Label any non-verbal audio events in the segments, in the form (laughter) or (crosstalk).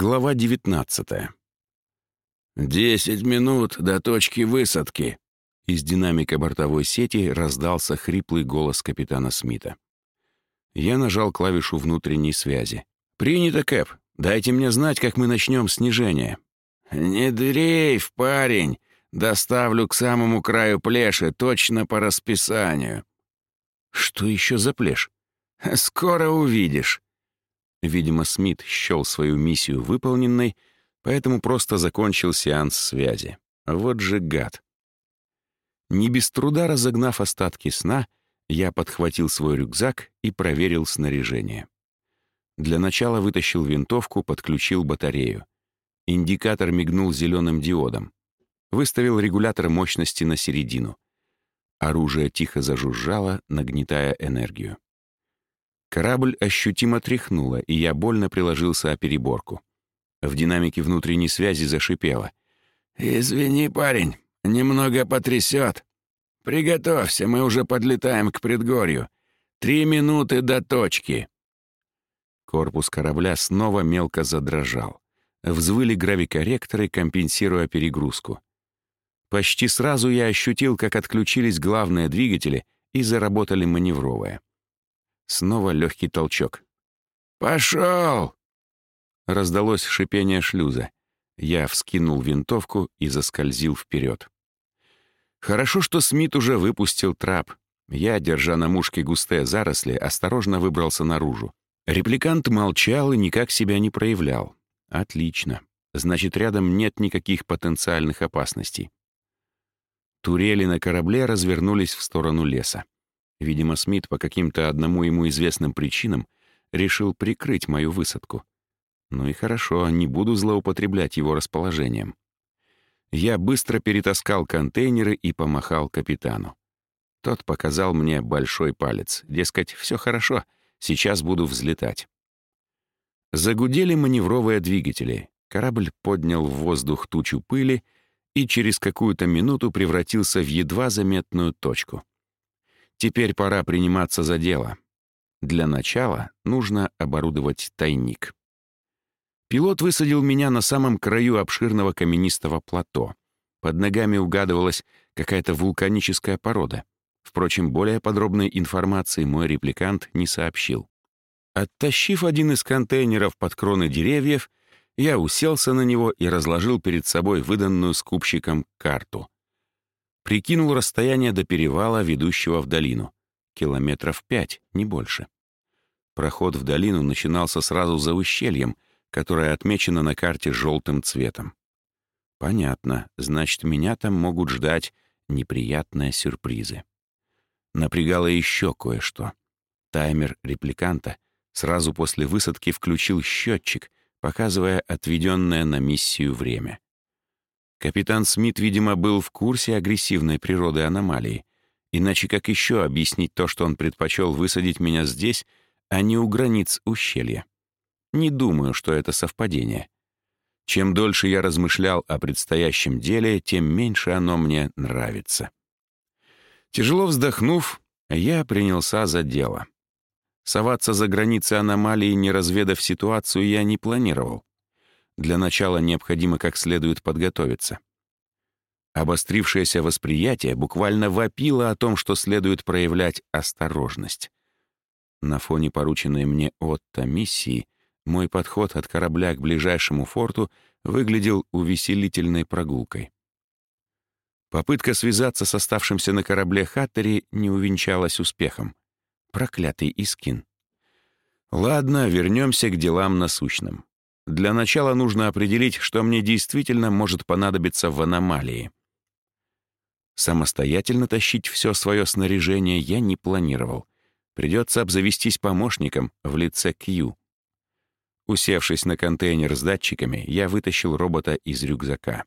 Глава 19 «Десять минут до точки высадки!» Из динамика бортовой сети раздался хриплый голос капитана Смита. Я нажал клавишу внутренней связи. «Принято, Кэп. Дайте мне знать, как мы начнем снижение». «Не дрейф, парень. Доставлю к самому краю плеши, точно по расписанию». «Что еще за плеш?» «Скоро увидишь». Видимо, Смит счел свою миссию выполненной, поэтому просто закончил сеанс связи. Вот же гад. Не без труда разогнав остатки сна, я подхватил свой рюкзак и проверил снаряжение. Для начала вытащил винтовку, подключил батарею. Индикатор мигнул зеленым диодом. Выставил регулятор мощности на середину. Оружие тихо зажужжало, нагнетая энергию. Корабль ощутимо тряхнуло, и я больно приложился о переборку. В динамике внутренней связи зашипело. «Извини, парень, немного потрясет. Приготовься, мы уже подлетаем к предгорью. Три минуты до точки». Корпус корабля снова мелко задрожал. Взвыли гравикорректоры, компенсируя перегрузку. Почти сразу я ощутил, как отключились главные двигатели и заработали маневровые. Снова легкий толчок. «Пошел!» Раздалось шипение шлюза. Я вскинул винтовку и заскользил вперед. Хорошо, что Смит уже выпустил трап. Я, держа на мушке густые заросли, осторожно выбрался наружу. Репликант молчал и никак себя не проявлял. Отлично. Значит, рядом нет никаких потенциальных опасностей. Турели на корабле развернулись в сторону леса. Видимо, Смит по каким-то одному ему известным причинам решил прикрыть мою высадку. Ну и хорошо, не буду злоупотреблять его расположением. Я быстро перетаскал контейнеры и помахал капитану. Тот показал мне большой палец. Дескать, все хорошо, сейчас буду взлетать. Загудели маневровые двигатели. Корабль поднял в воздух тучу пыли и через какую-то минуту превратился в едва заметную точку. Теперь пора приниматься за дело. Для начала нужно оборудовать тайник. Пилот высадил меня на самом краю обширного каменистого плато. Под ногами угадывалась какая-то вулканическая порода. Впрочем, более подробной информации мой репликант не сообщил. Оттащив один из контейнеров под кроны деревьев, я уселся на него и разложил перед собой выданную скупщиком карту. Прикинул расстояние до перевала, ведущего в долину. Километров пять, не больше. Проход в долину начинался сразу за ущельем, которое отмечено на карте желтым цветом. Понятно, значит, меня там могут ждать неприятные сюрпризы. Напрягало еще кое-что. Таймер репликанта сразу после высадки включил счетчик, показывая отведенное на миссию время. Капитан Смит, видимо, был в курсе агрессивной природы аномалии. Иначе как еще объяснить то, что он предпочел высадить меня здесь, а не у границ ущелья? Не думаю, что это совпадение. Чем дольше я размышлял о предстоящем деле, тем меньше оно мне нравится. Тяжело вздохнув, я принялся за дело. Соваться за границы аномалии, не разведав ситуацию, я не планировал. Для начала необходимо как следует подготовиться. Обострившееся восприятие буквально вопило о том, что следует проявлять осторожность. На фоне порученной мне Отто миссии мой подход от корабля к ближайшему форту выглядел увеселительной прогулкой. Попытка связаться с оставшимся на корабле Хаттери не увенчалась успехом. Проклятый Искин. Ладно, вернемся к делам насущным. Для начала нужно определить, что мне действительно может понадобиться в аномалии. Самостоятельно тащить все свое снаряжение я не планировал. Придется обзавестись помощником в лице Кью. Усевшись на контейнер с датчиками, я вытащил робота из рюкзака.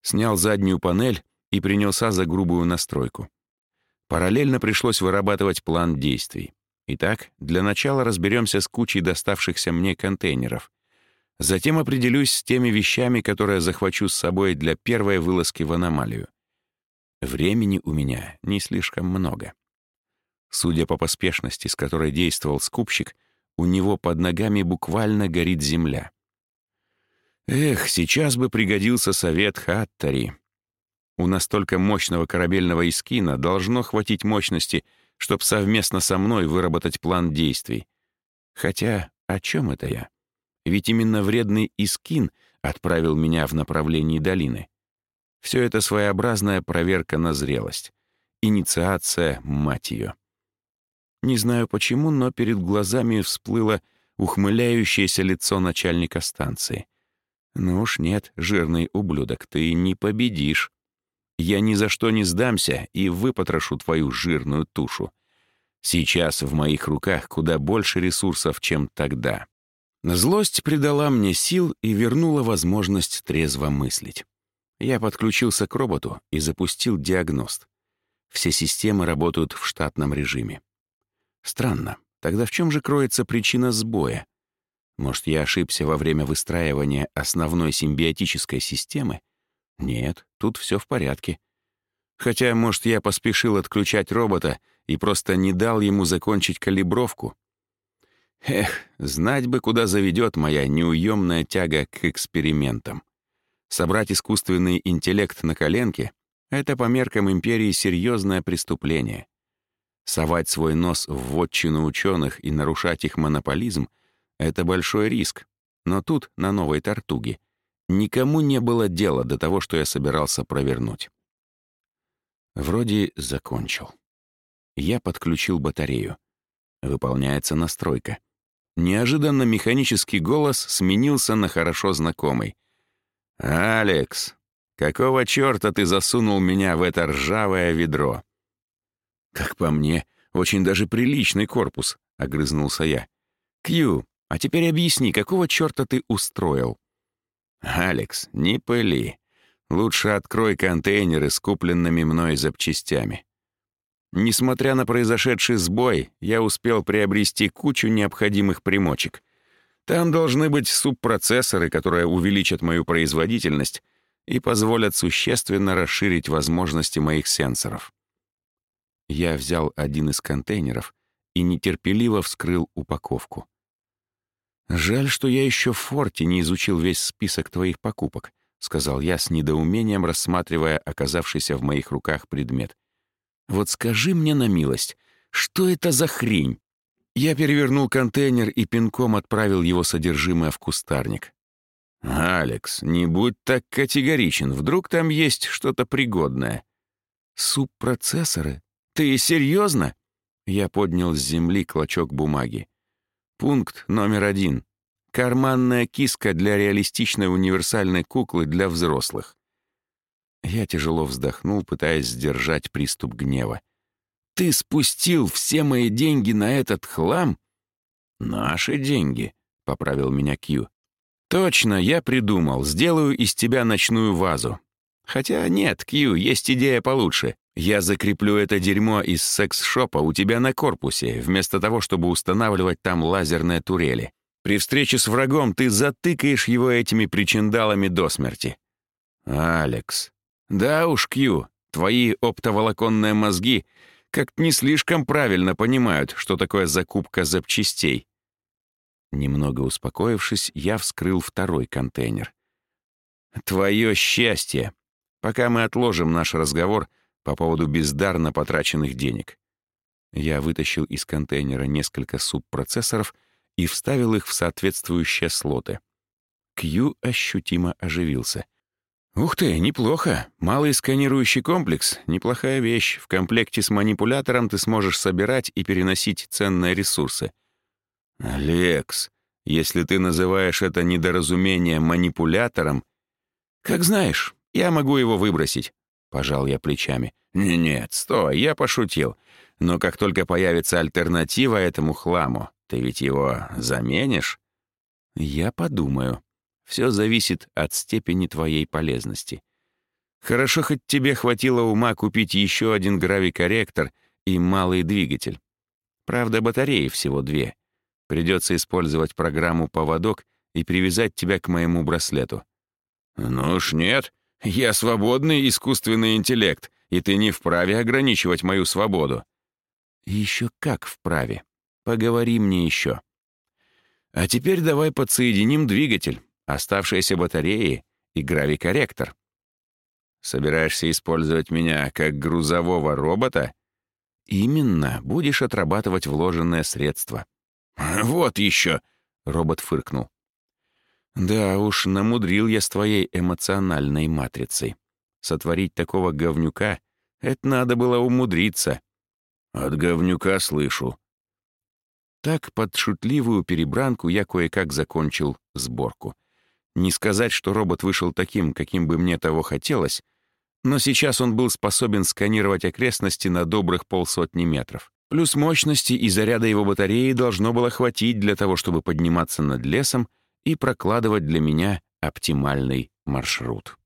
Снял заднюю панель и принялся за грубую настройку. Параллельно пришлось вырабатывать план действий. Итак, для начала разберемся с кучей доставшихся мне контейнеров. Затем определюсь с теми вещами, которые захвачу с собой для первой вылазки в аномалию. Времени у меня не слишком много. Судя по поспешности, с которой действовал скупщик, у него под ногами буквально горит земля. Эх, сейчас бы пригодился совет Хаттари. У настолько мощного корабельного искина должно хватить мощности, чтобы совместно со мной выработать план действий. Хотя о чем это я? Ведь именно вредный искин отправил меня в направлении долины. Все это своеобразная проверка на зрелость. Инициация, мать ее. Не знаю почему, но перед глазами всплыло ухмыляющееся лицо начальника станции. Ну уж нет, жирный ублюдок, ты не победишь. Я ни за что не сдамся и выпотрошу твою жирную тушу. Сейчас в моих руках куда больше ресурсов, чем тогда. Злость придала мне сил и вернула возможность трезво мыслить. Я подключился к роботу и запустил диагност. Все системы работают в штатном режиме. Странно. Тогда в чем же кроется причина сбоя? Может, я ошибся во время выстраивания основной симбиотической системы? Нет, тут все в порядке. Хотя, может, я поспешил отключать робота и просто не дал ему закончить калибровку? Эх, знать бы, куда заведет моя неуемная тяга к экспериментам. Собрать искусственный интеллект на коленке — это по меркам империи серьезное преступление. Совать свой нос в вотчину ученых и нарушать их монополизм — это большой риск. Но тут, на Новой Тартуге, никому не было дела до того, что я собирался провернуть. Вроде закончил. Я подключил батарею. Выполняется настройка. Неожиданно механический голос сменился на хорошо знакомый. «Алекс, какого черта ты засунул меня в это ржавое ведро?» «Как по мне, очень даже приличный корпус», — огрызнулся я. «Кью, а теперь объясни, какого черта ты устроил?» «Алекс, не пыли. Лучше открой контейнеры с купленными мной запчастями. Несмотря на произошедший сбой, я успел приобрести кучу необходимых примочек. Там должны быть субпроцессоры, которые увеличат мою производительность и позволят существенно расширить возможности моих сенсоров. Я взял один из контейнеров и нетерпеливо вскрыл упаковку. «Жаль, что я еще в форте не изучил весь список твоих покупок», — сказал я с недоумением, рассматривая оказавшийся в моих руках предмет. «Вот скажи мне на милость, что это за хрень?» Я перевернул контейнер и пинком отправил его содержимое в кустарник. «Алекс, не будь так категоричен, вдруг там есть что-то пригодное». «Субпроцессоры? Ты серьезно?» Я поднял с земли клочок бумаги. Пункт номер один. Карманная киска для реалистичной универсальной куклы для взрослых. Я тяжело вздохнул, пытаясь сдержать приступ гнева. «Ты спустил все мои деньги на этот хлам?» «Наши деньги», — поправил меня Кью. «Точно, я придумал. Сделаю из тебя ночную вазу. Хотя нет, Кью, есть идея получше. Я закреплю это дерьмо из секс-шопа у тебя на корпусе, вместо того, чтобы устанавливать там лазерные турели. При встрече с врагом ты затыкаешь его этими причиндалами до смерти. Алекс. Да уж, Кью, твои оптоволоконные мозги как-то не слишком правильно понимают, что такое закупка запчастей. Немного успокоившись, я вскрыл второй контейнер. Твое счастье. Пока мы отложим наш разговор — по поводу бездарно потраченных денег. Я вытащил из контейнера несколько субпроцессоров и вставил их в соответствующие слоты. Кью ощутимо оживился. «Ух ты, неплохо. Малый сканирующий комплекс — неплохая вещь. В комплекте с манипулятором ты сможешь собирать и переносить ценные ресурсы». «Алекс, если ты называешь это недоразумение манипулятором...» «Как знаешь, я могу его выбросить. Пожал я плечами. «Нет, стой, я пошутил. Но как только появится альтернатива этому хламу, ты ведь его заменишь?» «Я подумаю. Все зависит от степени твоей полезности. Хорошо, хоть тебе хватило ума купить еще один гравикорректор и малый двигатель. Правда, батареи всего две. Придется использовать программу «Поводок» и привязать тебя к моему браслету». «Ну уж нет», я свободный искусственный интеллект, и ты не вправе ограничивать мою свободу. Еще как вправе. Поговори мне еще. А теперь давай подсоединим двигатель, Оставшиеся батареи и гравикорректор. Собираешься использовать меня как грузового робота? Именно, будешь отрабатывать вложенное средство. (laughs) Вот еще, робот фыркнул. Да уж, намудрил я с твоей эмоциональной матрицей. Сотворить такого говнюка — это надо было умудриться. От говнюка слышу. Так, под шутливую перебранку я кое-как закончил сборку. Не сказать, что робот вышел таким, каким бы мне того хотелось, но сейчас он был способен сканировать окрестности на добрых полсотни метров. Плюс мощности и заряда его батареи должно было хватить для того, чтобы подниматься над лесом и прокладывать для меня оптимальный маршрут.